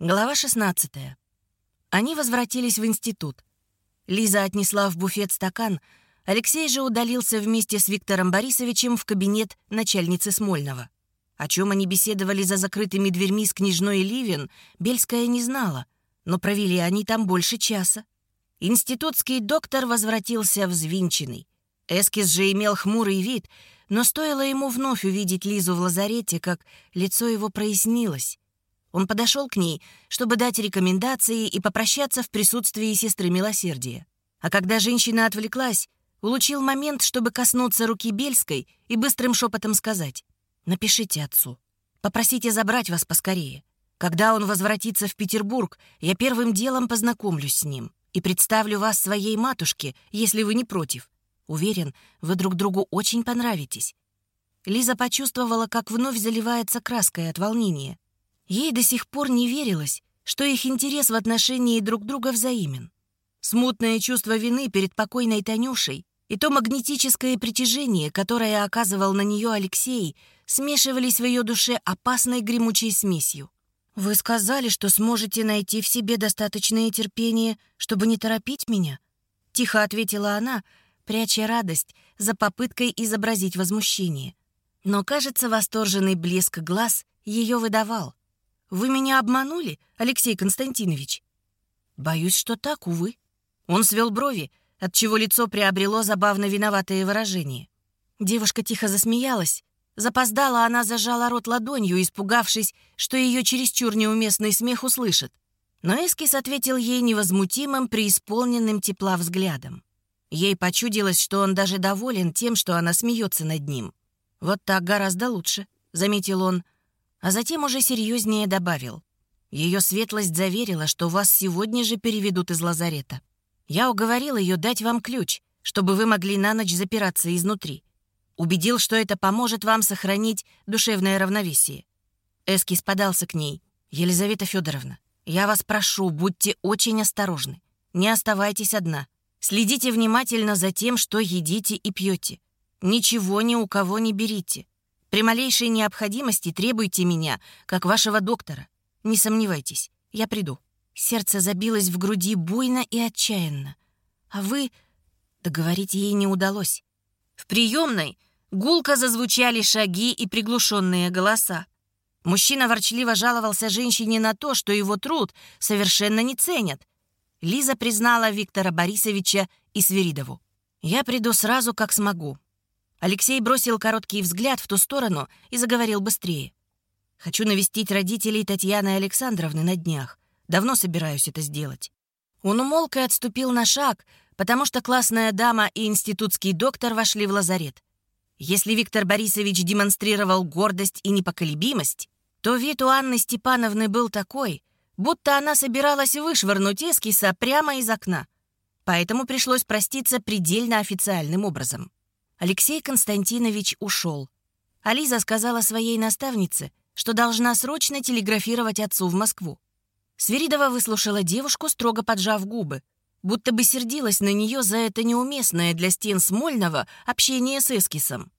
Глава 16. Они возвратились в институт. Лиза отнесла в буфет стакан, Алексей же удалился вместе с Виктором Борисовичем в кабинет начальницы Смольного. О чем они беседовали за закрытыми дверьми с княжной Ливен, Бельская не знала, но провели они там больше часа. Институтский доктор возвратился взвинченный. Эскиз же имел хмурый вид, но стоило ему вновь увидеть Лизу в лазарете, как лицо его прояснилось. Он подошел к ней, чтобы дать рекомендации и попрощаться в присутствии сестры милосердия. А когда женщина отвлеклась, улучил момент, чтобы коснуться руки Бельской и быстрым шепотом сказать «Напишите отцу. Попросите забрать вас поскорее. Когда он возвратится в Петербург, я первым делом познакомлюсь с ним и представлю вас своей матушке, если вы не против. Уверен, вы друг другу очень понравитесь». Лиза почувствовала, как вновь заливается краской от волнения. Ей до сих пор не верилось, что их интерес в отношении друг друга взаимен. Смутное чувство вины перед покойной Танюшей и то магнетическое притяжение, которое оказывал на нее Алексей, смешивались в ее душе опасной гремучей смесью. «Вы сказали, что сможете найти в себе достаточное терпение, чтобы не торопить меня?» Тихо ответила она, пряча радость за попыткой изобразить возмущение. Но, кажется, восторженный блеск глаз ее выдавал. Вы меня обманули, Алексей Константинович?» «Боюсь, что так, увы». Он свел брови, отчего лицо приобрело забавно виноватое выражение. Девушка тихо засмеялась. Запоздала она зажала рот ладонью, испугавшись, что ее чересчур неуместный смех услышит. Но Эскис ответил ей невозмутимым, преисполненным тепла взглядом. Ей почудилось, что он даже доволен тем, что она смеется над ним. «Вот так гораздо лучше», — заметил он, — а затем уже серьезнее добавил. Ее светлость заверила, что вас сегодня же переведут из лазарета. Я уговорил ее дать вам ключ, чтобы вы могли на ночь запираться изнутри. Убедил, что это поможет вам сохранить душевное равновесие. Эскис подался к ней. «Елизавета Федоровна, я вас прошу, будьте очень осторожны. Не оставайтесь одна. Следите внимательно за тем, что едите и пьете. Ничего ни у кого не берите. При малейшей необходимости требуйте меня, как вашего доктора. Не сомневайтесь, я приду». Сердце забилось в груди буйно и отчаянно. А вы... Договорить ей не удалось. В приемной гулко зазвучали шаги и приглушенные голоса. Мужчина ворчливо жаловался женщине на то, что его труд совершенно не ценят. Лиза признала Виктора Борисовича и Свиридову. «Я приду сразу, как смогу. Алексей бросил короткий взгляд в ту сторону и заговорил быстрее. «Хочу навестить родителей Татьяны Александровны на днях. Давно собираюсь это сделать». Он умолк и отступил на шаг, потому что классная дама и институтский доктор вошли в лазарет. Если Виктор Борисович демонстрировал гордость и непоколебимость, то вид у Анны Степановны был такой, будто она собиралась вышвырнуть эскиса прямо из окна. Поэтому пришлось проститься предельно официальным образом. Алексей Константинович ушел. Ализа сказала своей наставнице, что должна срочно телеграфировать отцу в Москву. Свиридова выслушала девушку, строго поджав губы, будто бы сердилась на нее за это неуместное для стен Смольного общение с Эскисом.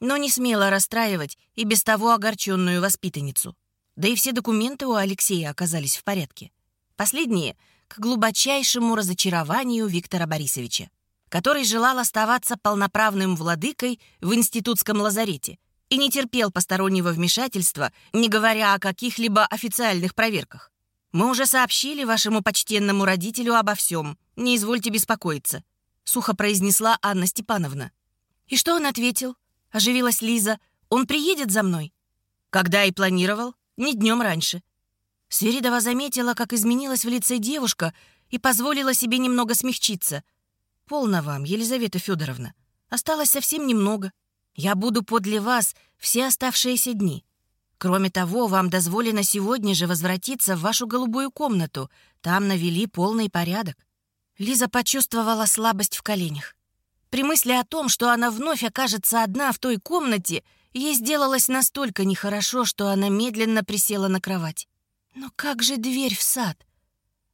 Но не смела расстраивать и без того огорченную воспитанницу. Да и все документы у Алексея оказались в порядке. Последние — к глубочайшему разочарованию Виктора Борисовича который желал оставаться полноправным владыкой в институтском лазарете и не терпел постороннего вмешательства, не говоря о каких-либо официальных проверках. «Мы уже сообщили вашему почтенному родителю обо всем. Не извольте беспокоиться», — сухо произнесла Анна Степановна. «И что он ответил?» — оживилась Лиза. «Он приедет за мной?» «Когда и планировал, не днем раньше». Сверидова заметила, как изменилась в лице девушка и позволила себе немного смягчиться — «Полно вам, Елизавета Федоровна. Осталось совсем немного. Я буду подле вас все оставшиеся дни. Кроме того, вам дозволено сегодня же возвратиться в вашу голубую комнату. Там навели полный порядок». Лиза почувствовала слабость в коленях. При мысли о том, что она вновь окажется одна в той комнате, ей сделалось настолько нехорошо, что она медленно присела на кровать. Но как же дверь в сад?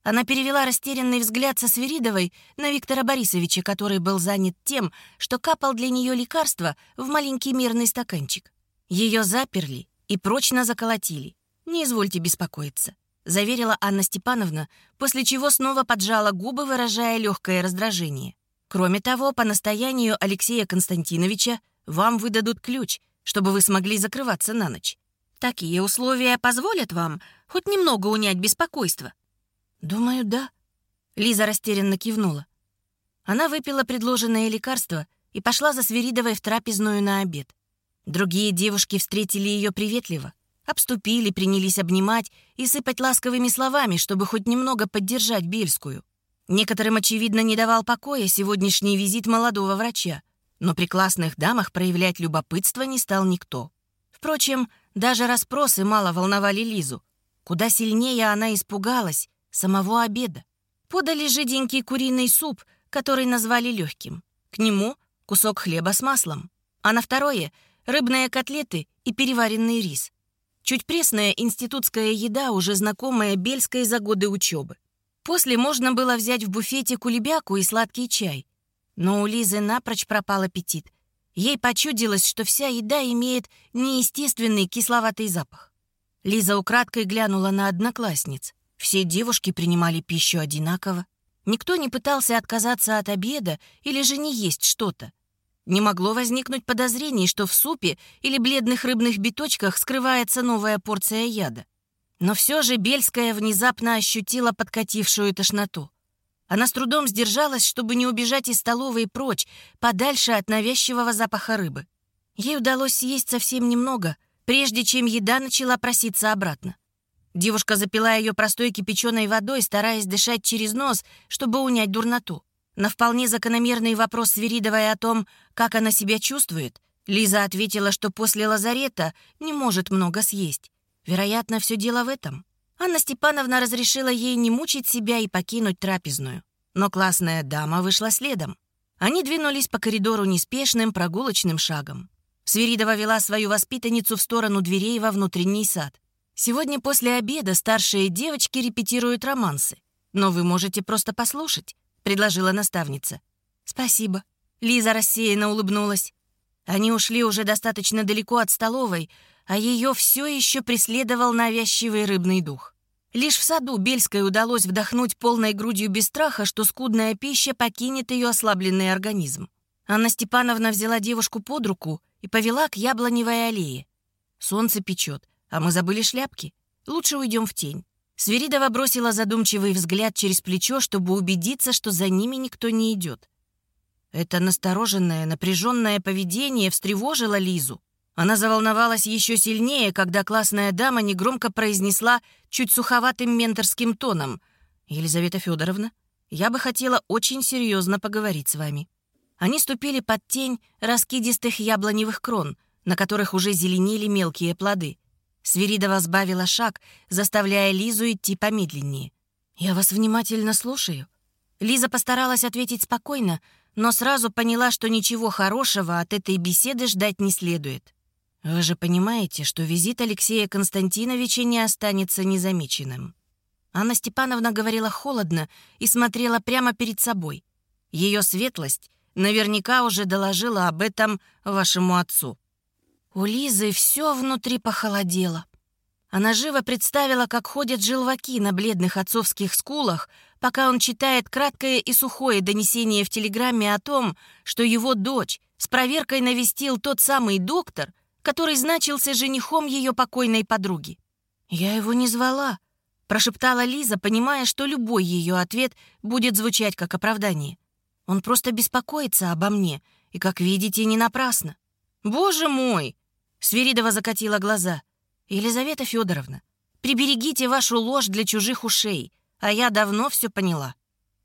Она перевела растерянный взгляд со Свиридовой на Виктора Борисовича, который был занят тем, что капал для нее лекарство в маленький мирный стаканчик. Ее заперли и прочно заколотили. Не извольте беспокоиться. заверила Анна Степановна, после чего снова поджала губы, выражая легкое раздражение. Кроме того, по настоянию Алексея Константиновича вам выдадут ключ, чтобы вы смогли закрываться на ночь. Такие условия позволят вам хоть немного унять беспокойство? Думаю, да. Лиза растерянно кивнула. Она выпила предложенное лекарство и пошла за Свиридовой в трапезную на обед. Другие девушки встретили ее приветливо, обступили, принялись обнимать и сыпать ласковыми словами, чтобы хоть немного поддержать Бельскую. Некоторым, очевидно, не давал покоя сегодняшний визит молодого врача, но при классных дамах проявлять любопытство не стал никто. Впрочем, даже расспросы мало волновали Лизу. Куда сильнее она испугалась самого обеда. Подали жиденький куриный суп, который назвали легким. К нему кусок хлеба с маслом. А на второе — рыбные котлеты и переваренный рис. Чуть пресная институтская еда, уже знакомая Бельской за годы учебы. После можно было взять в буфете кулебяку и сладкий чай. Но у Лизы напрочь пропал аппетит. Ей почудилось, что вся еда имеет неестественный кисловатый запах. Лиза украдкой глянула на одноклассниц. Все девушки принимали пищу одинаково. Никто не пытался отказаться от обеда или же не есть что-то. Не могло возникнуть подозрений, что в супе или бледных рыбных биточках скрывается новая порция яда. Но все же Бельская внезапно ощутила подкатившую тошноту. Она с трудом сдержалась, чтобы не убежать из столовой прочь, подальше от навязчивого запаха рыбы. Ей удалось съесть совсем немного, прежде чем еда начала проситься обратно. Девушка запила ее простой кипяченой водой, стараясь дышать через нос, чтобы унять дурноту. На вполне закономерный вопрос Свиридовой о том, как она себя чувствует, Лиза ответила, что после лазарета не может много съесть. Вероятно, все дело в этом. Анна Степановна разрешила ей не мучить себя и покинуть трапезную. Но классная дама вышла следом. Они двинулись по коридору неспешным прогулочным шагом. Свиридова вела свою воспитанницу в сторону дверей во внутренний сад. Сегодня после обеда старшие девочки репетируют романсы. Но вы можете просто послушать, предложила наставница. Спасибо. Лиза рассеянно улыбнулась. Они ушли уже достаточно далеко от столовой, а ее все еще преследовал навязчивый рыбный дух. Лишь в саду Бельской удалось вдохнуть полной грудью без страха, что скудная пища покинет ее ослабленный организм. Анна Степановна взяла девушку под руку и повела к яблоневой аллее. Солнце печет, а мы забыли шляпки. Лучше уйдем в тень. Свиридова бросила задумчивый взгляд через плечо, чтобы убедиться, что за ними никто не идет. Это настороженное, напряженное поведение встревожило Лизу. Она заволновалась еще сильнее, когда классная дама негромко произнесла чуть суховатым менторским тоном. «Елизавета Федоровна, я бы хотела очень серьезно поговорить с вами». Они ступили под тень раскидистых яблоневых крон, на которых уже зеленели мелкие плоды. Свиридова сбавила шаг, заставляя Лизу идти помедленнее. «Я вас внимательно слушаю». Лиза постаралась ответить спокойно, но сразу поняла, что ничего хорошего от этой беседы ждать не следует. Вы же понимаете, что визит Алексея Константиновича не останется незамеченным. Анна Степановна говорила холодно и смотрела прямо перед собой. Ее светлость наверняка уже доложила об этом вашему отцу. У Лизы все внутри похолодело. Она живо представила, как ходят желваки на бледных отцовских скулах, пока он читает краткое и сухое донесение в телеграмме о том, что его дочь с проверкой навестил тот самый доктор, который значился женихом ее покойной подруги. «Я его не звала», — прошептала Лиза, понимая, что любой ее ответ будет звучать как оправдание. «Он просто беспокоится обо мне, и, как видите, не напрасно». «Боже мой!» — Свиридова закатила глаза. «Елизавета Федоровна, приберегите вашу ложь для чужих ушей, а я давно все поняла.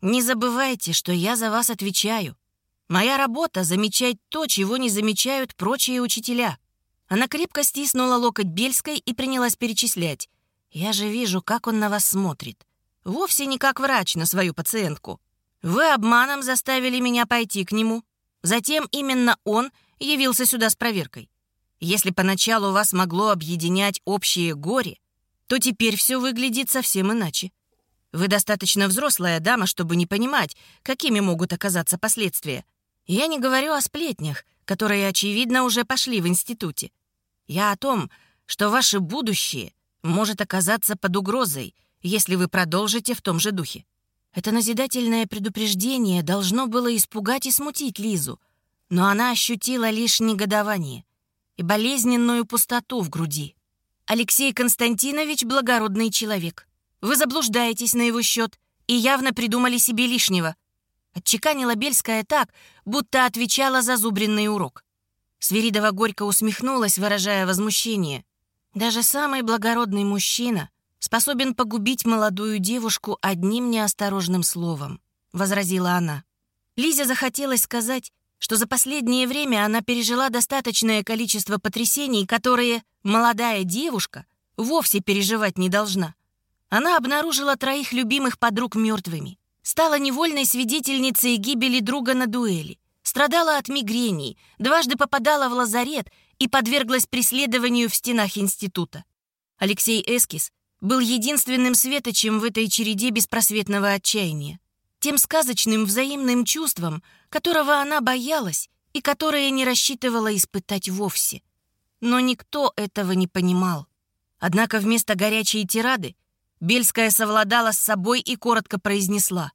Не забывайте, что я за вас отвечаю. Моя работа — замечать то, чего не замечают прочие учителя». Она крепко стиснула локоть Бельской и принялась перечислять. «Я же вижу, как он на вас смотрит. Вовсе не как врач на свою пациентку. Вы обманом заставили меня пойти к нему. Затем именно он явился сюда с проверкой. Если поначалу вас могло объединять общее горе, то теперь все выглядит совсем иначе. Вы достаточно взрослая дама, чтобы не понимать, какими могут оказаться последствия. Я не говорю о сплетнях, которые, очевидно, уже пошли в институте. Я о том, что ваше будущее может оказаться под угрозой, если вы продолжите в том же духе. Это назидательное предупреждение должно было испугать и смутить Лизу, но она ощутила лишь негодование и болезненную пустоту в груди. Алексей Константинович — благородный человек. Вы заблуждаетесь на его счет и явно придумали себе лишнего. Отчеканила Бельская так, будто отвечала за зубренный урок. Свиридова горько усмехнулась, выражая возмущение. Даже самый благородный мужчина способен погубить молодую девушку одним неосторожным словом», — возразила она. Лизе захотелось сказать, что за последнее время она пережила достаточное количество потрясений, которые молодая девушка вовсе переживать не должна. Она обнаружила троих любимых подруг мертвыми, стала невольной свидетельницей гибели друга на дуэли, страдала от мигрений, дважды попадала в лазарет и подверглась преследованию в стенах института. Алексей Эскис был единственным светочем в этой череде беспросветного отчаяния. Тем сказочным взаимным чувством, которого она боялась и которое не рассчитывала испытать вовсе. Но никто этого не понимал. Однако вместо горячей тирады Бельская совладала с собой и коротко произнесла.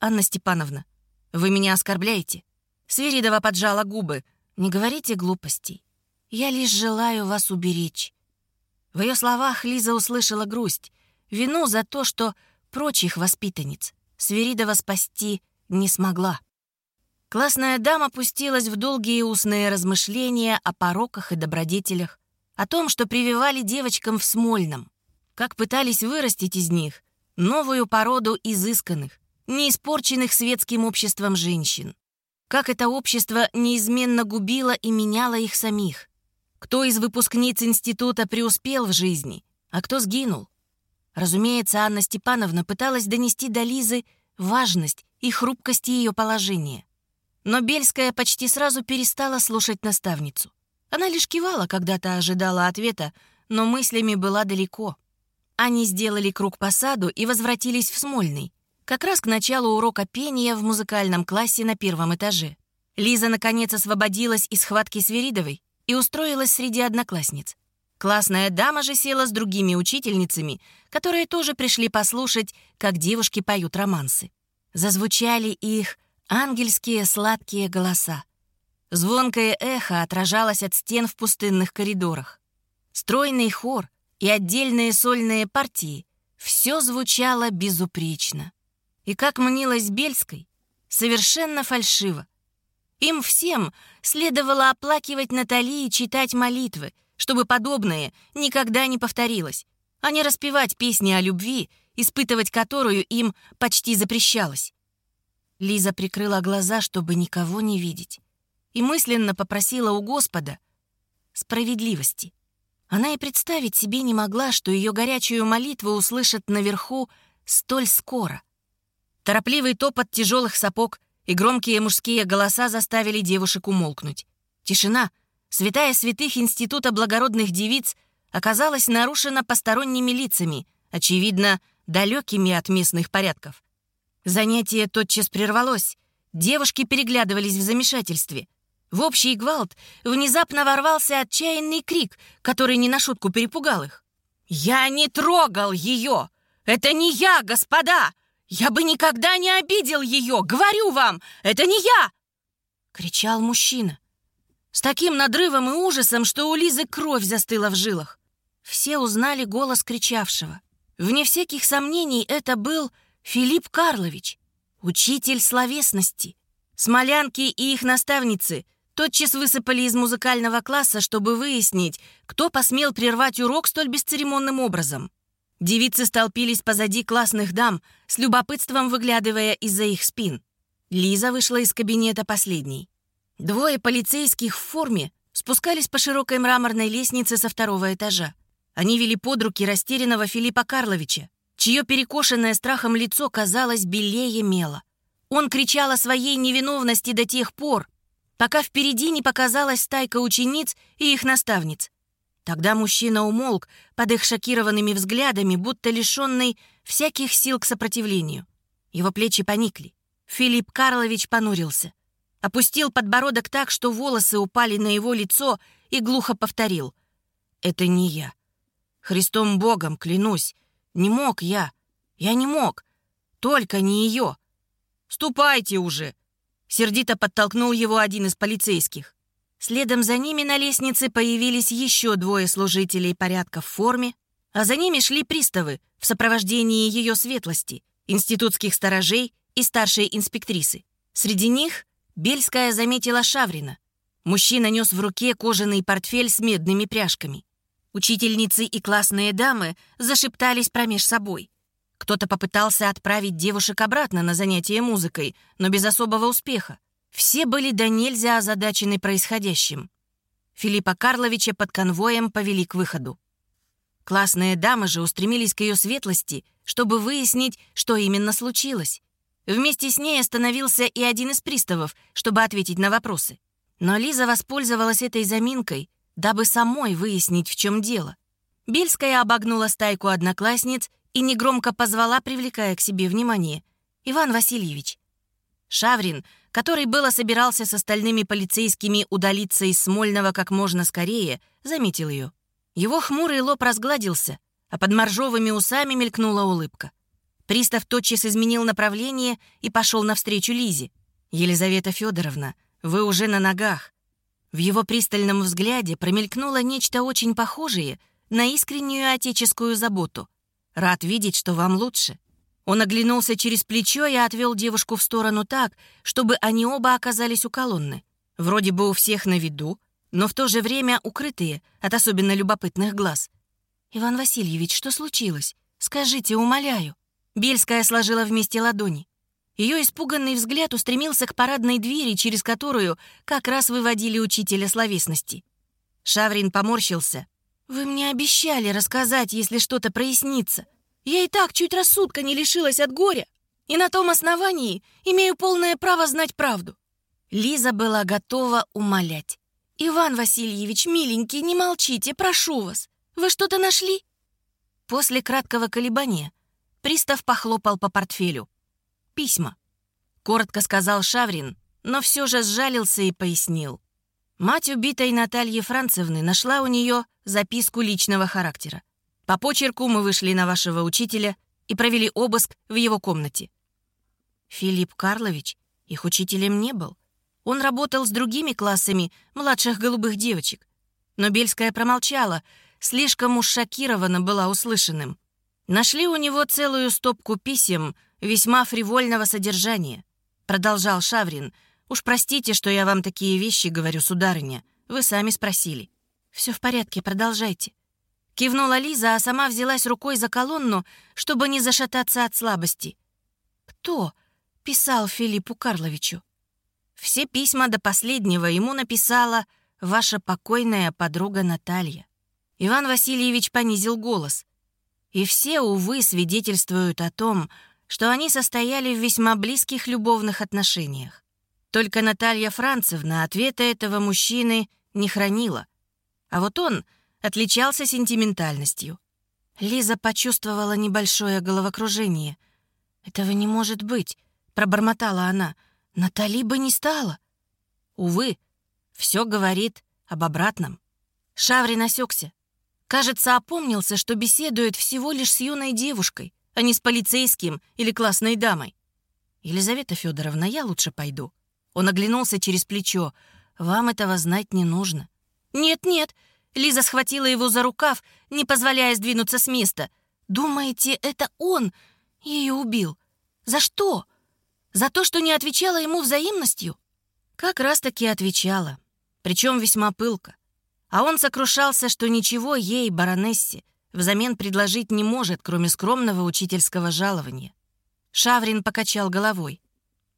«Анна Степановна, вы меня оскорбляете?» Свиридова поджала губы. «Не говорите глупостей. Я лишь желаю вас уберечь. В ее словах Лиза услышала грусть, вину за то, что прочих воспитанниц Свиридова спасти не смогла. Классная дама пустилась в долгие устные размышления о пороках и добродетелях, о том, что прививали девочкам в Смольном, как пытались вырастить из них новую породу изысканных, не испорченных светским обществом женщин, как это общество неизменно губило и меняло их самих, кто из выпускниц института преуспел в жизни, а кто сгинул? Разумеется, Анна Степановна пыталась донести до Лизы важность и хрупкость ее положения. Но Бельская почти сразу перестала слушать наставницу. Она лишь кивала, когда-то ожидала ответа, но мыслями была далеко. Они сделали круг по саду и возвратились в Смольный, как раз к началу урока пения в музыкальном классе на первом этаже. Лиза, наконец, освободилась из схватки Свиридовой и устроилась среди одноклассниц. Классная дама же села с другими учительницами, которые тоже пришли послушать, как девушки поют романсы. Зазвучали их ангельские сладкие голоса. Звонкое эхо отражалось от стен в пустынных коридорах. Стройный хор и отдельные сольные партии — все звучало безупречно. И, как мнилось Бельской, совершенно фальшиво. Им всем следовало оплакивать Натали и читать молитвы, чтобы подобное никогда не повторилось, а не распевать песни о любви, испытывать которую им почти запрещалось. Лиза прикрыла глаза, чтобы никого не видеть, и мысленно попросила у Господа справедливости. Она и представить себе не могла, что ее горячую молитву услышат наверху столь скоро. Торопливый топот тяжелых сапог — и громкие мужские голоса заставили девушек умолкнуть. Тишина, святая святых Института благородных девиц, оказалась нарушена посторонними лицами, очевидно, далекими от местных порядков. Занятие тотчас прервалось. Девушки переглядывались в замешательстве. В общий гвалт внезапно ворвался отчаянный крик, который не на шутку перепугал их. «Я не трогал ее! Это не я, господа! «Я бы никогда не обидел ее! Говорю вам, это не я!» Кричал мужчина. С таким надрывом и ужасом, что у Лизы кровь застыла в жилах. Все узнали голос кричавшего. Вне всяких сомнений это был Филипп Карлович, учитель словесности. Смолянки и их наставницы тотчас высыпали из музыкального класса, чтобы выяснить, кто посмел прервать урок столь бесцеремонным образом. Девицы столпились позади классных дам, с любопытством выглядывая из-за их спин. Лиза вышла из кабинета последней. Двое полицейских в форме спускались по широкой мраморной лестнице со второго этажа. Они вели под руки растерянного Филиппа Карловича, чье перекошенное страхом лицо казалось белее мела. Он кричал о своей невиновности до тех пор, пока впереди не показалась стайка учениц и их наставниц. Тогда мужчина умолк под их шокированными взглядами, будто лишенный всяких сил к сопротивлению. Его плечи поникли. Филипп Карлович понурился. Опустил подбородок так, что волосы упали на его лицо и глухо повторил. «Это не я. Христом Богом клянусь, Не мог я. Я не мог. Только не ее. «Ступайте уже!» Сердито подтолкнул его один из полицейских. Следом за ними на лестнице появились еще двое служителей порядка в форме, а за ними шли приставы в сопровождении ее светлости, институтских сторожей и старшей инспектрисы. Среди них Бельская заметила Шаврина. Мужчина нес в руке кожаный портфель с медными пряжками. Учительницы и классные дамы зашептались промеж собой. Кто-то попытался отправить девушек обратно на занятия музыкой, но без особого успеха. Все были до нельзя озадачены происходящим. Филиппа Карловича под конвоем повели к выходу. Классные дамы же устремились к ее светлости, чтобы выяснить, что именно случилось. Вместе с ней остановился и один из приставов, чтобы ответить на вопросы. Но Лиза воспользовалась этой заминкой, дабы самой выяснить, в чем дело. Бельская обогнула стайку одноклассниц и негромко позвала, привлекая к себе внимание. «Иван Васильевич». Шаврин который было собирался с остальными полицейскими удалиться из Смольного как можно скорее, заметил ее. Его хмурый лоб разгладился, а под моржовыми усами мелькнула улыбка. Пристав тотчас изменил направление и пошел навстречу Лизе. «Елизавета Федоровна, вы уже на ногах». В его пристальном взгляде промелькнуло нечто очень похожее на искреннюю отеческую заботу. «Рад видеть, что вам лучше». Он оглянулся через плечо и отвел девушку в сторону так, чтобы они оба оказались у колонны. Вроде бы у всех на виду, но в то же время укрытые от особенно любопытных глаз. «Иван Васильевич, что случилось? Скажите, умоляю». Бельская сложила вместе ладони. Ее испуганный взгляд устремился к парадной двери, через которую как раз выводили учителя словесности. Шаврин поморщился. «Вы мне обещали рассказать, если что-то прояснится. Я и так чуть рассудка не лишилась от горя, и на том основании имею полное право знать правду». Лиза была готова умолять. «Иван Васильевич, миленький, не молчите, прошу вас. Вы что-то нашли?» После краткого колебания пристав похлопал по портфелю. «Письма», — коротко сказал Шаврин, но все же сжалился и пояснил. Мать убитой Натальи Францевны нашла у нее записку личного характера. По почерку мы вышли на вашего учителя и провели обыск в его комнате. Филипп Карлович их учителем не был. Он работал с другими классами младших голубых девочек. Но Бельская промолчала, слишком уж шокирована была услышанным. Нашли у него целую стопку писем весьма фривольного содержания. Продолжал Шаврин. «Уж простите, что я вам такие вещи говорю, сударыня. Вы сами спросили». «Все в порядке, продолжайте». Кивнула Лиза, а сама взялась рукой за колонну, чтобы не зашататься от слабости. «Кто?» — писал Филиппу Карловичу. Все письма до последнего ему написала ваша покойная подруга Наталья. Иван Васильевич понизил голос. И все, увы, свидетельствуют о том, что они состояли в весьма близких любовных отношениях. Только Наталья Францевна ответа этого мужчины не хранила. А вот он — отличался сентиментальностью. Лиза почувствовала небольшое головокружение. «Этого не может быть», — пробормотала она. «Натали бы не стала». Увы, все говорит об обратном. Шаврин осекся. Кажется, опомнился, что беседует всего лишь с юной девушкой, а не с полицейским или классной дамой. «Елизавета Федоровна, я лучше пойду». Он оглянулся через плечо. «Вам этого знать не нужно». «Нет-нет, Лиза схватила его за рукав, не позволяя сдвинуться с места. «Думаете, это он ее убил? За что? За то, что не отвечала ему взаимностью?» Как раз-таки отвечала, причем весьма пылко. А он сокрушался, что ничего ей, баронессе, взамен предложить не может, кроме скромного учительского жалования. Шаврин покачал головой.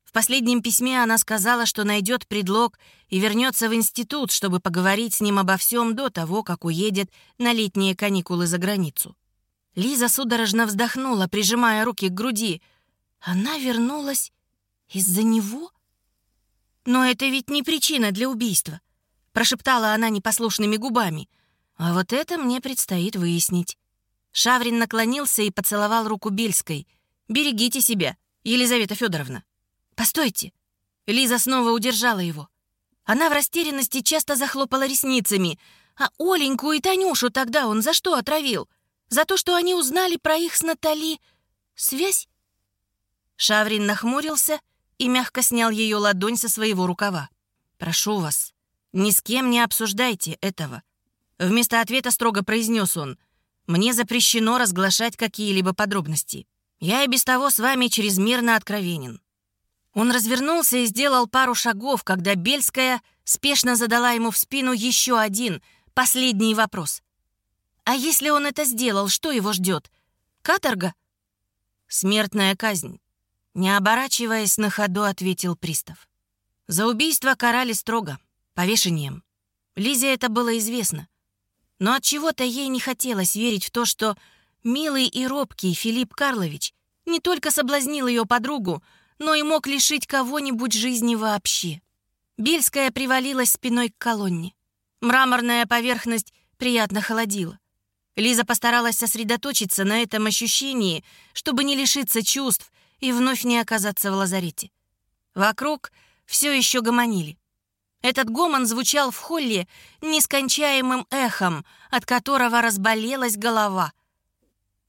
В последнем письме она сказала, что найдет предлог и вернется в институт, чтобы поговорить с ним обо всем до того, как уедет на летние каникулы за границу. Лиза судорожно вздохнула, прижимая руки к груди. Она вернулась из-за него? Но это ведь не причина для убийства, прошептала она непослушными губами. А вот это мне предстоит выяснить. Шаврин наклонился и поцеловал руку Бельской. «Берегите себя, Елизавета Федоровна. «Постойте!» Лиза снова удержала его. Она в растерянности часто захлопала ресницами. А Оленьку и Танюшу тогда он за что отравил? За то, что они узнали про их с Натали связь? Шаврин нахмурился и мягко снял ее ладонь со своего рукава. «Прошу вас, ни с кем не обсуждайте этого». Вместо ответа строго произнес он. «Мне запрещено разглашать какие-либо подробности. Я и без того с вами чрезмерно откровенен». Он развернулся и сделал пару шагов, когда Бельская спешно задала ему в спину еще один, последний вопрос. «А если он это сделал, что его ждет? Каторга?» «Смертная казнь», — не оборачиваясь на ходу, ответил пристав. «За убийство карали строго, повешением. Лизе это было известно. Но от чего то ей не хотелось верить в то, что милый и робкий Филипп Карлович не только соблазнил ее подругу, но и мог лишить кого-нибудь жизни вообще. Бельская привалилась спиной к колонне. Мраморная поверхность приятно холодила. Лиза постаралась сосредоточиться на этом ощущении, чтобы не лишиться чувств и вновь не оказаться в лазарете. Вокруг все еще гомонили. Этот гомон звучал в холле нескончаемым эхом, от которого разболелась голова.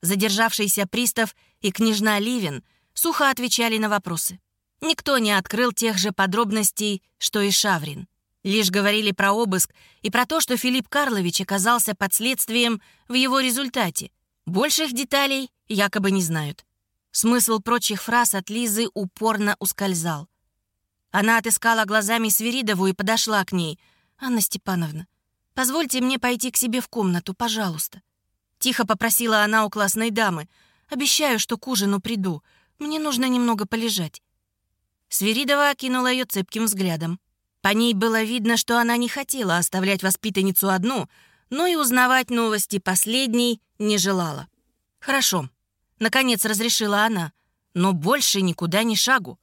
Задержавшийся пристав и княжна Ливен сухо отвечали на вопросы. Никто не открыл тех же подробностей, что и Шаврин. Лишь говорили про обыск и про то, что Филипп Карлович оказался под следствием в его результате. Больших деталей якобы не знают. Смысл прочих фраз от Лизы упорно ускользал. Она отыскала глазами Свиридову и подошла к ней. «Анна Степановна, позвольте мне пойти к себе в комнату, пожалуйста». Тихо попросила она у классной дамы. «Обещаю, что к ужину приду. Мне нужно немного полежать». Свиридова окинула ее цепким взглядом. По ней было видно, что она не хотела оставлять воспитанницу одну, но и узнавать новости последней не желала. «Хорошо», — наконец разрешила она, «но больше никуда ни шагу.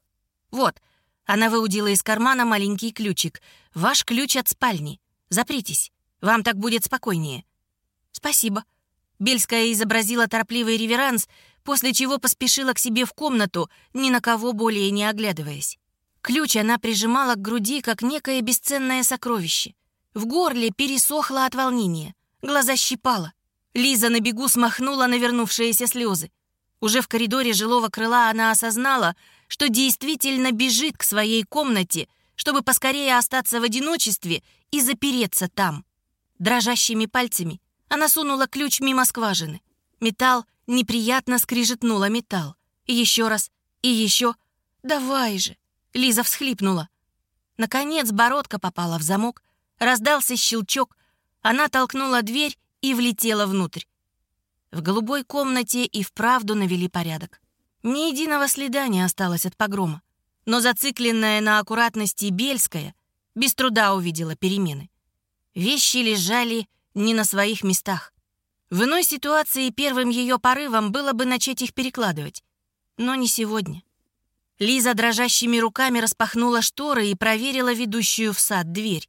Вот», — она выудила из кармана маленький ключик, «ваш ключ от спальни. Запритесь, вам так будет спокойнее». «Спасибо». Бельская изобразила торопливый реверанс, после чего поспешила к себе в комнату, ни на кого более не оглядываясь. Ключ она прижимала к груди, как некое бесценное сокровище. В горле пересохло от волнения, глаза щипало. Лиза на бегу смахнула навернувшиеся слезы. Уже в коридоре жилого крыла она осознала, что действительно бежит к своей комнате, чтобы поскорее остаться в одиночестве и запереться там. Дрожащими пальцами она сунула ключ мимо скважины. Металл неприятно скрижетнула металл. И еще раз, и еще. «Давай же!» Лиза всхлипнула. Наконец бородка попала в замок, раздался щелчок, она толкнула дверь и влетела внутрь. В голубой комнате и вправду навели порядок. Ни единого следа не осталось от погрома. Но зацикленная на аккуратности Бельская без труда увидела перемены. Вещи лежали не на своих местах. В иной ситуации первым ее порывом было бы начать их перекладывать. Но не сегодня. Лиза дрожащими руками распахнула шторы и проверила ведущую в сад дверь.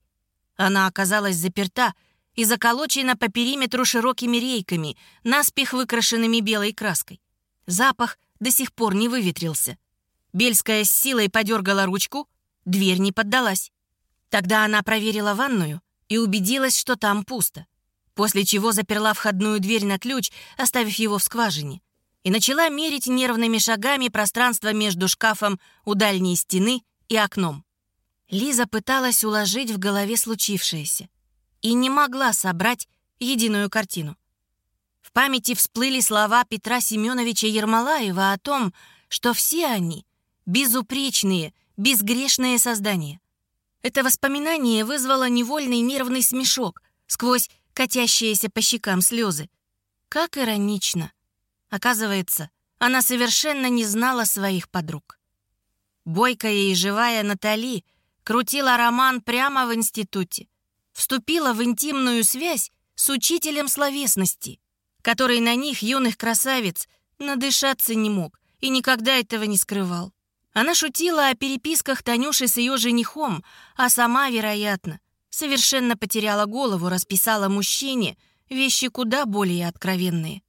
Она оказалась заперта и заколочена по периметру широкими рейками, наспех выкрашенными белой краской. Запах до сих пор не выветрился. Бельская с силой подергала ручку, дверь не поддалась. Тогда она проверила ванную и убедилась, что там пусто, после чего заперла входную дверь на ключ, оставив его в скважине и начала мерить нервными шагами пространство между шкафом у дальней стены и окном. Лиза пыталась уложить в голове случившееся и не могла собрать единую картину. В памяти всплыли слова Петра Семеновича Ермолаева о том, что все они — безупречные, безгрешные создания. Это воспоминание вызвало невольный нервный смешок сквозь катящиеся по щекам слезы. Как иронично — Оказывается, она совершенно не знала своих подруг. Бойкая и живая Натали крутила роман прямо в институте, вступила в интимную связь с учителем словесности, который на них, юных красавиц, надышаться не мог и никогда этого не скрывал. Она шутила о переписках Танюши с ее женихом, а сама, вероятно, совершенно потеряла голову, расписала мужчине вещи куда более откровенные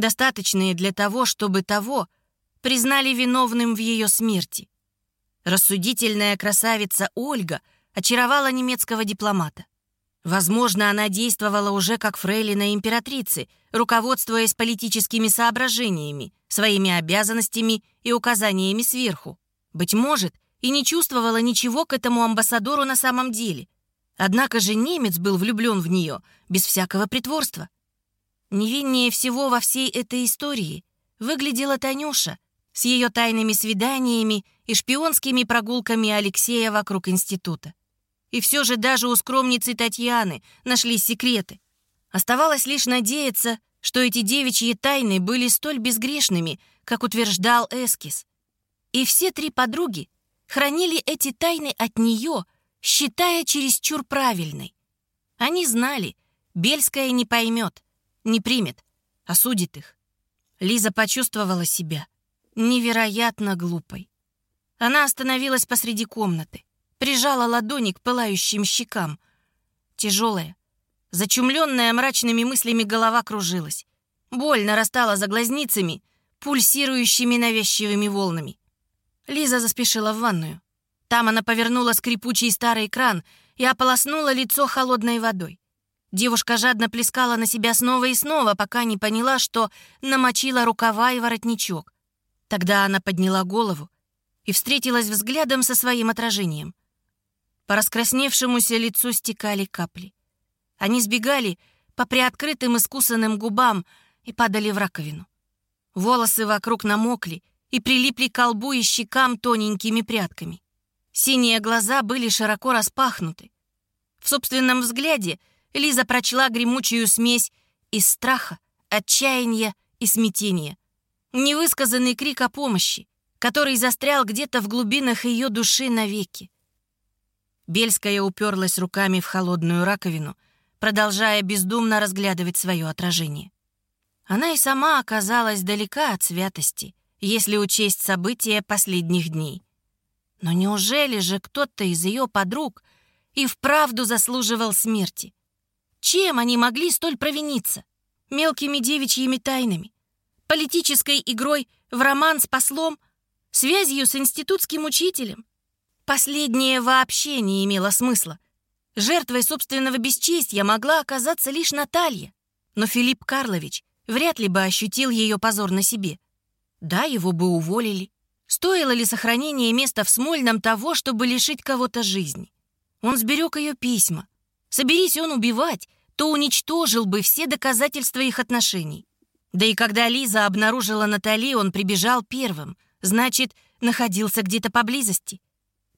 достаточные для того, чтобы того признали виновным в ее смерти. Рассудительная красавица Ольга очаровала немецкого дипломата. Возможно, она действовала уже как фрейлина императрицы, руководствуясь политическими соображениями, своими обязанностями и указаниями сверху. Быть может, и не чувствовала ничего к этому амбассадору на самом деле. Однако же немец был влюблен в нее без всякого притворства. Невиннее всего во всей этой истории выглядела Танюша с ее тайными свиданиями и шпионскими прогулками Алексея вокруг института. И все же даже у скромницы Татьяны нашлись секреты. Оставалось лишь надеяться, что эти девичьи тайны были столь безгрешными, как утверждал Эскиз. И все три подруги хранили эти тайны от нее, считая чересчур правильной. Они знали, Бельская не поймет, не примет, осудит их. Лиза почувствовала себя невероятно глупой. Она остановилась посреди комнаты, прижала ладони к пылающим щекам. Тяжелая, зачумленная мрачными мыслями голова кружилась. Боль нарастала за глазницами, пульсирующими навязчивыми волнами. Лиза заспешила в ванную. Там она повернула скрипучий старый кран и ополоснула лицо холодной водой. Девушка жадно плескала на себя снова и снова, пока не поняла, что намочила рукава и воротничок. Тогда она подняла голову и встретилась взглядом со своим отражением. По раскрасневшемуся лицу стекали капли. Они сбегали по приоткрытым искусанным губам и падали в раковину. Волосы вокруг намокли, и прилипли к колбу и щекам тоненькими прядками. Синие глаза были широко распахнуты. В собственном взгляде Лиза прочла гремучую смесь из страха, отчаяния и смятения. Невысказанный крик о помощи, который застрял где-то в глубинах ее души навеки. Бельская уперлась руками в холодную раковину, продолжая бездумно разглядывать свое отражение. Она и сама оказалась далека от святости — если учесть события последних дней. Но неужели же кто-то из ее подруг и вправду заслуживал смерти? Чем они могли столь провиниться? Мелкими девичьими тайнами? Политической игрой в роман с послом? Связью с институтским учителем? Последнее вообще не имело смысла. Жертвой собственного бесчестья могла оказаться лишь Наталья. Но Филипп Карлович вряд ли бы ощутил ее позор на себе. Да, его бы уволили. Стоило ли сохранение места в Смольном того, чтобы лишить кого-то жизни? Он сберег ее письма. Соберись он убивать, то уничтожил бы все доказательства их отношений. Да и когда Лиза обнаружила Натали, он прибежал первым. Значит, находился где-то поблизости.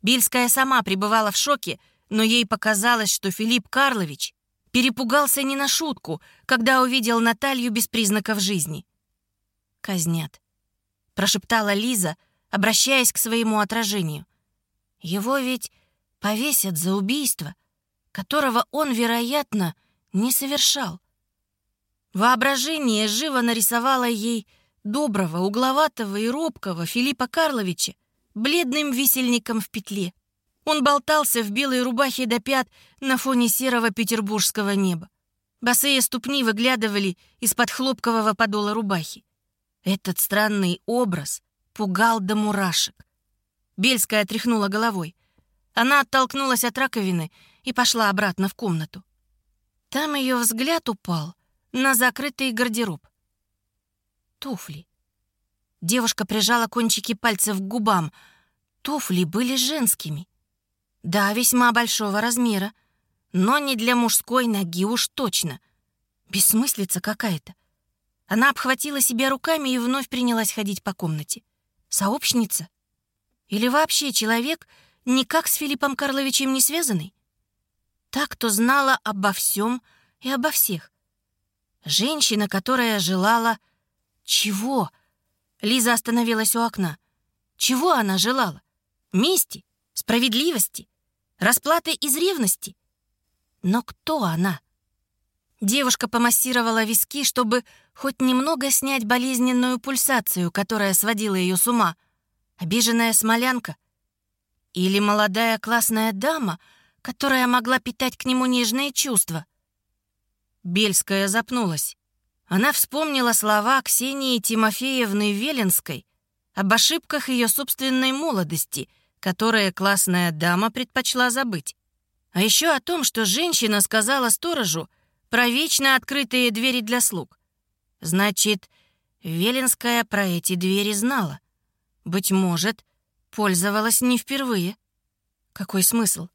Бельская сама пребывала в шоке, но ей показалось, что Филипп Карлович перепугался не на шутку, когда увидел Наталью без признаков жизни. Казнят прошептала Лиза, обращаясь к своему отражению. Его ведь повесят за убийство, которого он, вероятно, не совершал. Воображение живо нарисовало ей доброго, угловатого и робкого Филиппа Карловича бледным висельником в петле. Он болтался в белой рубахе до пят на фоне серого петербургского неба. Босые ступни выглядывали из-под хлопкового подола рубахи. Этот странный образ пугал до мурашек. Бельская отряхнула головой. Она оттолкнулась от раковины и пошла обратно в комнату. Там ее взгляд упал на закрытый гардероб. Туфли. Девушка прижала кончики пальцев к губам. Туфли были женскими. Да, весьма большого размера, но не для мужской ноги уж точно. Бессмыслица какая-то. Она обхватила себя руками и вновь принялась ходить по комнате. Сообщница? Или вообще человек, никак с Филиппом Карловичем не связанный? Так, кто знала обо всем и обо всех. Женщина, которая желала... Чего? Лиза остановилась у окна. Чего она желала? Мести? Справедливости? Расплаты из ревности? Но кто она? Девушка помассировала виски, чтобы хоть немного снять болезненную пульсацию, которая сводила ее с ума. Обиженная смолянка? Или молодая классная дама, которая могла питать к нему нежные чувства? Бельская запнулась. Она вспомнила слова Ксении Тимофеевны Веленской об ошибках ее собственной молодости, которые классная дама предпочла забыть. А еще о том, что женщина сказала сторожу про вечно открытые двери для слуг. Значит, Велинская про эти двери знала. Быть может, пользовалась не впервые. Какой смысл?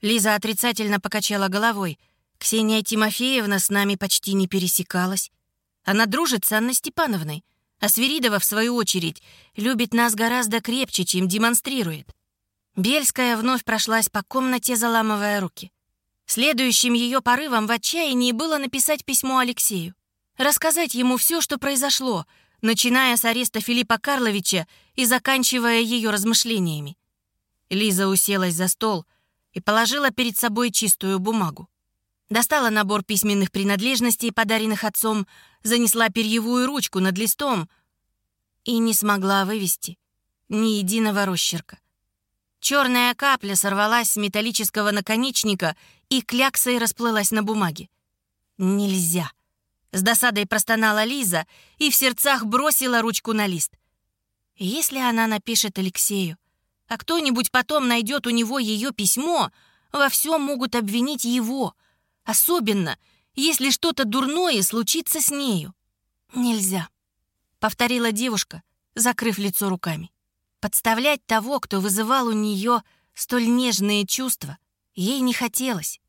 Лиза отрицательно покачала головой. Ксения Тимофеевна с нами почти не пересекалась. Она дружит с Анной Степановной, а Свиридова, в свою очередь, любит нас гораздо крепче, чем демонстрирует. Бельская вновь прошлась по комнате, заламывая руки. Следующим ее порывом в отчаянии было написать письмо Алексею рассказать ему все, что произошло, начиная с ареста Филиппа Карловича и заканчивая ее размышлениями. Лиза уселась за стол и положила перед собой чистую бумагу. Достала набор письменных принадлежностей, подаренных отцом, занесла перьевую ручку над листом и не смогла вывести ни единого росчерка. Черная капля сорвалась с металлического наконечника и кляксой расплылась на бумаге. Нельзя. С досадой простонала Лиза и в сердцах бросила ручку на лист. Если она напишет Алексею, а кто-нибудь потом найдет у него ее письмо, во всем могут обвинить его, особенно если что-то дурное случится с нею. «Нельзя», — повторила девушка, закрыв лицо руками. Подставлять того, кто вызывал у нее столь нежные чувства, ей не хотелось.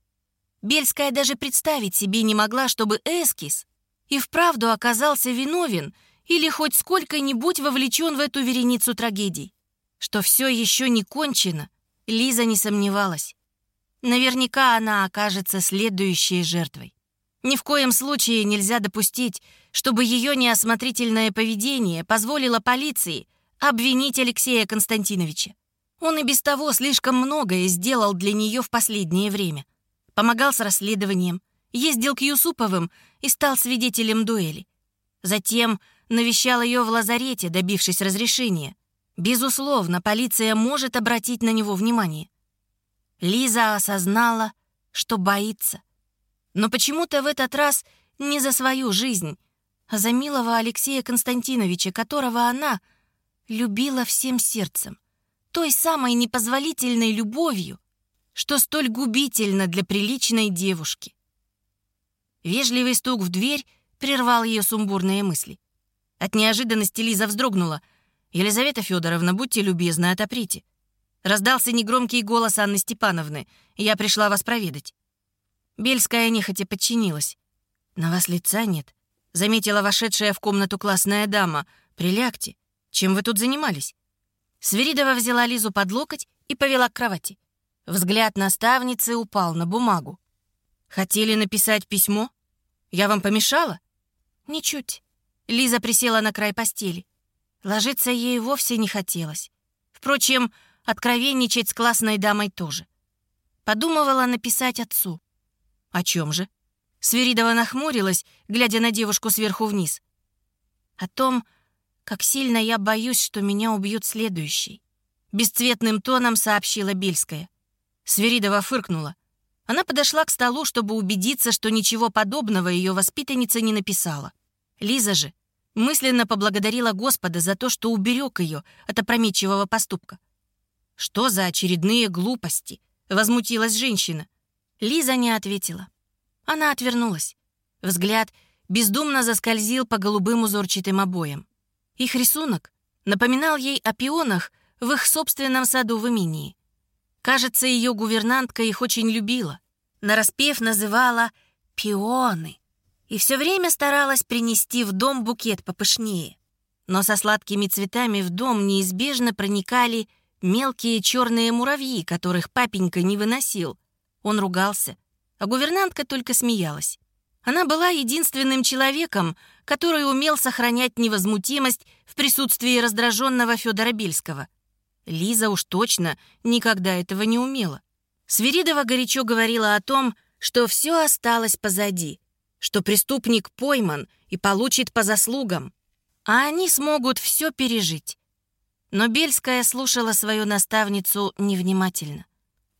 Бельская даже представить себе не могла, чтобы эскиз и вправду оказался виновен или хоть сколько-нибудь вовлечен в эту вереницу трагедий. Что все еще не кончено, Лиза не сомневалась. Наверняка она окажется следующей жертвой. Ни в коем случае нельзя допустить, чтобы ее неосмотрительное поведение позволило полиции обвинить Алексея Константиновича. Он и без того слишком многое сделал для нее в последнее время. Помогал с расследованием, ездил к Юсуповым и стал свидетелем дуэли. Затем навещал ее в лазарете, добившись разрешения. Безусловно, полиция может обратить на него внимание. Лиза осознала, что боится. Но почему-то в этот раз не за свою жизнь, а за милого Алексея Константиновича, которого она любила всем сердцем, той самой непозволительной любовью, что столь губительно для приличной девушки. Вежливый стук в дверь прервал ее сумбурные мысли. От неожиданности Лиза вздрогнула. «Елизавета Федоровна, будьте любезны, отоприте». Раздался негромкий голос Анны Степановны. «Я пришла вас проведать». Бельская нехотя подчинилась. «На вас лица нет», — заметила вошедшая в комнату классная дама. «Прилягте. Чем вы тут занимались?» Свиридова взяла Лизу под локоть и повела к кровати. Взгляд наставницы упал на бумагу. «Хотели написать письмо? Я вам помешала?» «Ничуть». Лиза присела на край постели. Ложиться ей вовсе не хотелось. Впрочем, откровенничать с классной дамой тоже. Подумывала написать отцу. «О чем же?» Свиридова нахмурилась, глядя на девушку сверху вниз. «О том, как сильно я боюсь, что меня убьют следующий», бесцветным тоном сообщила Бельская. Свиридова фыркнула. Она подошла к столу, чтобы убедиться, что ничего подобного ее воспитанница не написала. Лиза же мысленно поблагодарила Господа за то, что уберег ее от опрометчивого поступка. «Что за очередные глупости?» — возмутилась женщина. Лиза не ответила. Она отвернулась. Взгляд бездумно заскользил по голубым узорчатым обоям. Их рисунок напоминал ей о пионах в их собственном саду в имении. Кажется, ее гувернантка их очень любила. Нараспев называла «пионы» и все время старалась принести в дом букет попышнее. Но со сладкими цветами в дом неизбежно проникали мелкие черные муравьи, которых папенька не выносил. Он ругался, а гувернантка только смеялась. Она была единственным человеком, который умел сохранять невозмутимость в присутствии раздраженного Федора Бельского. Лиза уж точно никогда этого не умела. Свиридова горячо говорила о том, что все осталось позади, что преступник пойман и получит по заслугам, а они смогут все пережить. Но Бельская слушала свою наставницу невнимательно.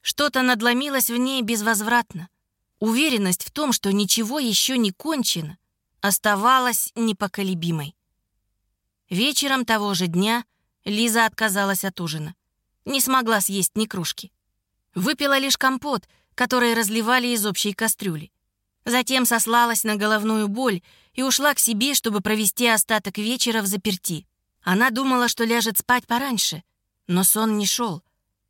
Что-то надломилось в ней безвозвратно. Уверенность в том, что ничего еще не кончено, оставалась непоколебимой. Вечером того же дня Лиза отказалась от ужина. Не смогла съесть ни кружки. Выпила лишь компот, который разливали из общей кастрюли. Затем сослалась на головную боль и ушла к себе, чтобы провести остаток вечера в заперти. Она думала, что ляжет спать пораньше, но сон не шел.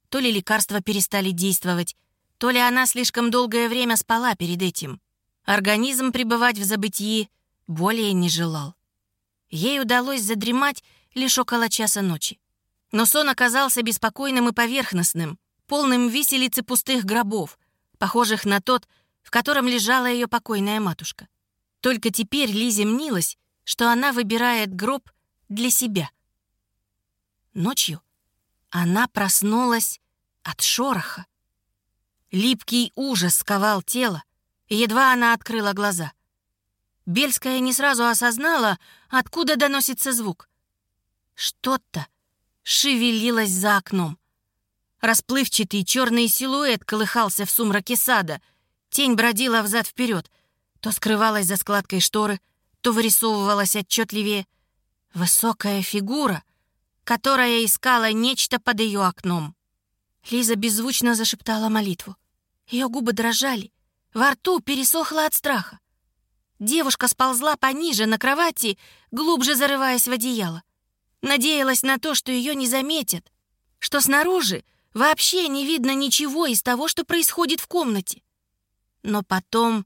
То ли лекарства перестали действовать, то ли она слишком долгое время спала перед этим. Организм пребывать в забытии более не желал. Ей удалось задремать лишь около часа ночи. Но сон оказался беспокойным и поверхностным, полным виселиц и пустых гробов, похожих на тот, в котором лежала ее покойная матушка. Только теперь Лизе мнилось, что она выбирает гроб для себя. Ночью она проснулась от шороха. Липкий ужас сковал тело, едва она открыла глаза. Бельская не сразу осознала, откуда доносится звук. Что-то шевелилось за окном. Расплывчатый черный силуэт колыхался в сумраке сада. Тень бродила взад-вперед. То скрывалась за складкой шторы, то вырисовывалась отчетливее. Высокая фигура, которая искала нечто под ее окном. Лиза беззвучно зашептала молитву. Ее губы дрожали, во рту пересохло от страха. Девушка сползла пониже на кровати, глубже зарываясь в одеяло. Надеялась на то, что ее не заметят, что снаружи вообще не видно ничего из того, что происходит в комнате. Но потом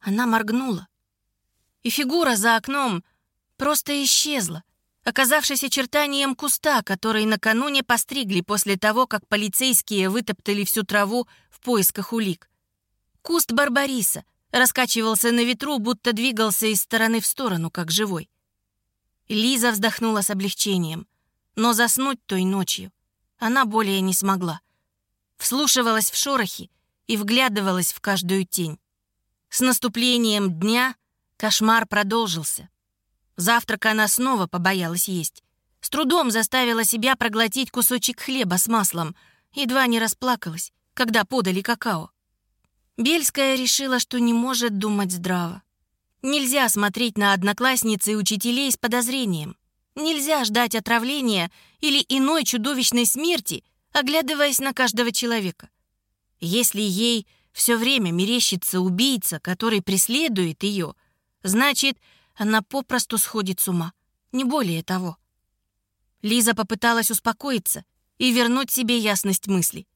она моргнула, и фигура за окном просто исчезла, оказавшись очертанием куста, который накануне постригли после того, как полицейские вытоптали всю траву в поисках улик. Куст барбариса раскачивался на ветру, будто двигался из стороны в сторону, как живой. Лиза вздохнула с облегчением, но заснуть той ночью она более не смогла. Вслушивалась в шорохи и вглядывалась в каждую тень. С наступлением дня кошмар продолжился. Завтрак она снова побоялась есть. С трудом заставила себя проглотить кусочек хлеба с маслом. Едва не расплакалась, когда подали какао. Бельская решила, что не может думать здраво. Нельзя смотреть на одноклассниц и учителей с подозрением. Нельзя ждать отравления или иной чудовищной смерти, оглядываясь на каждого человека. Если ей все время мерещится убийца, который преследует ее, значит, она попросту сходит с ума. Не более того. Лиза попыталась успокоиться и вернуть себе ясность мысли.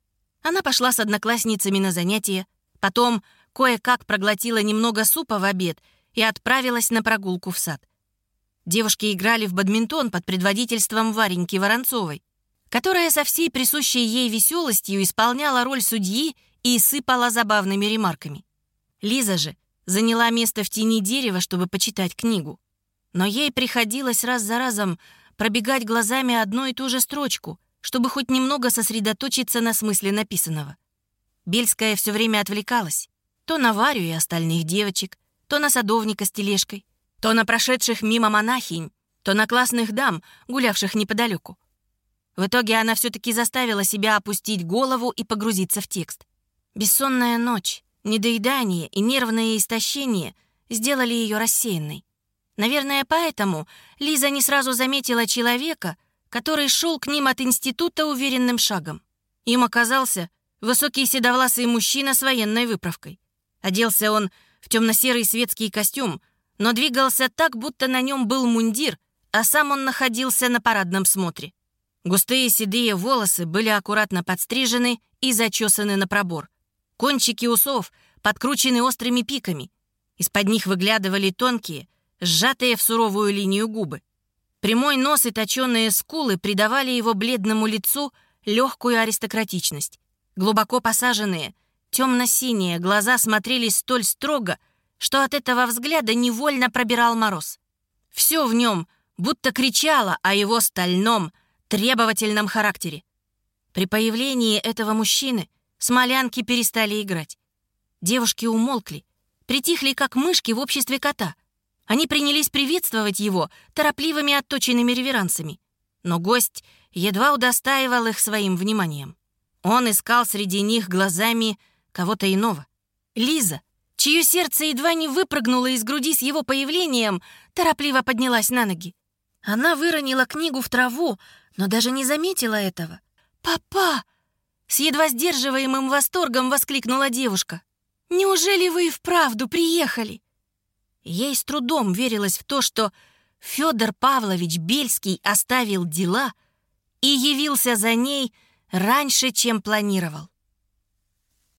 Она пошла с одноклассницами на занятия, потом кое-как проглотила немного супа в обед и отправилась на прогулку в сад. Девушки играли в бадминтон под предводительством Вареньки Воронцовой, которая со всей присущей ей веселостью исполняла роль судьи и сыпала забавными ремарками. Лиза же заняла место в тени дерева, чтобы почитать книгу. Но ей приходилось раз за разом пробегать глазами одну и ту же строчку, чтобы хоть немного сосредоточиться на смысле написанного. Бельская все время отвлекалась. То на Варю и остальных девочек, то на садовника с тележкой, то на прошедших мимо монахинь, то на классных дам, гулявших неподалеку. В итоге она все-таки заставила себя опустить голову и погрузиться в текст. Бессонная ночь, недоедание и нервное истощение сделали ее рассеянной. Наверное, поэтому Лиза не сразу заметила человека, который шел к ним от института уверенным шагом. Им оказался высокий седовласый мужчина с военной выправкой. Оделся он в темно-серый светский костюм, но двигался так, будто на нем был мундир, а сам он находился на парадном смотре. Густые седые волосы были аккуратно подстрижены и зачесаны на пробор. Кончики усов подкручены острыми пиками. Из-под них выглядывали тонкие, сжатые в суровую линию губы. Прямой нос и точеные скулы придавали его бледному лицу легкую аристократичность. Глубоко посаженные, темно-синие глаза смотрели столь строго, что от этого взгляда невольно пробирал мороз. Все в нем будто кричало о его стальном, требовательном характере. При появлении этого мужчины смолянки перестали играть. Девушки умолкли, притихли, как мышки в обществе кота. Они принялись приветствовать его торопливыми отточенными реверансами. Но гость едва удостаивал их своим вниманием. Он искал среди них глазами кого-то иного. Лиза — чье сердце едва не выпрыгнуло из груди с его появлением, торопливо поднялась на ноги. Она выронила книгу в траву, но даже не заметила этого. «Папа!» С едва сдерживаемым восторгом воскликнула девушка. «Неужели вы и вправду приехали?» Ей с трудом верилось в то, что Федор Павлович Бельский оставил дела и явился за ней раньше, чем планировал.